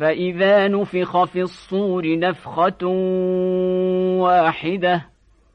فإذا نفخ في الصور نفخة واحدة